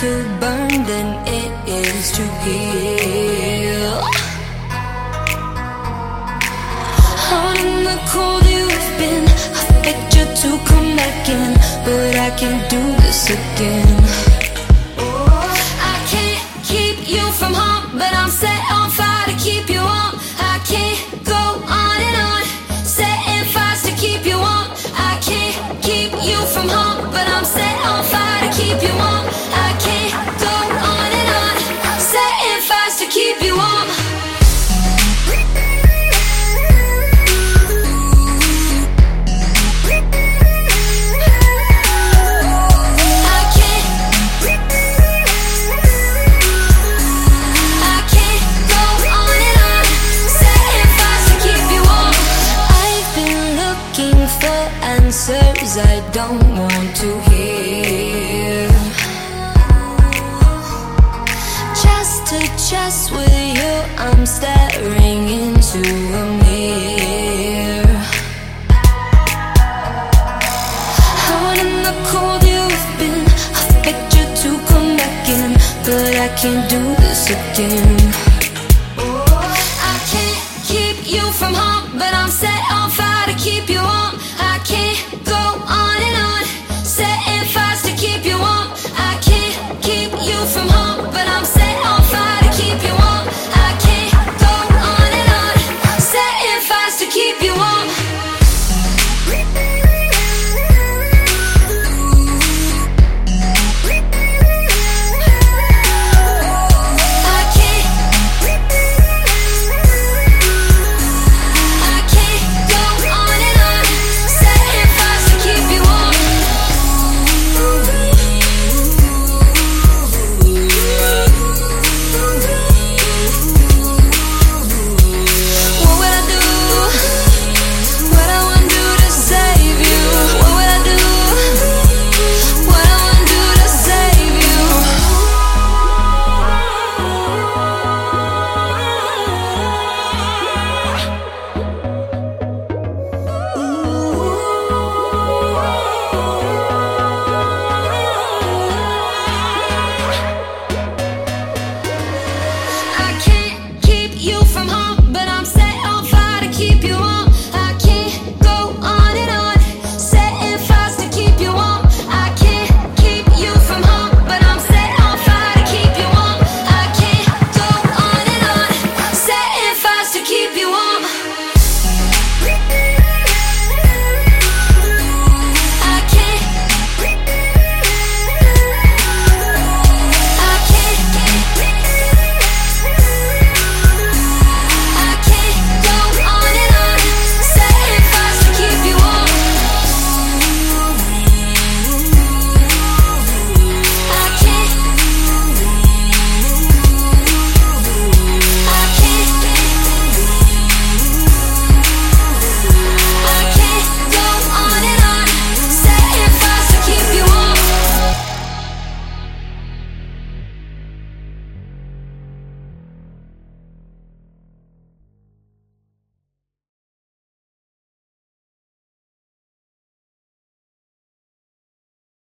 to burn than it is to heal? Out in the cold you've been, I you to come back in, but I can't do this again. I can't keep you from home, but I'm set on fire to keep you warm. I can't go on and on, setting fires to keep you warm. I can't keep you from home, but I'm set on fire to keep you. I don't want to hear. Chest to chest with you, I'm staring into a mirror. Out in the cold you've been I begged you to come back in But I can't do this again oh, I can't keep you from home But I'm set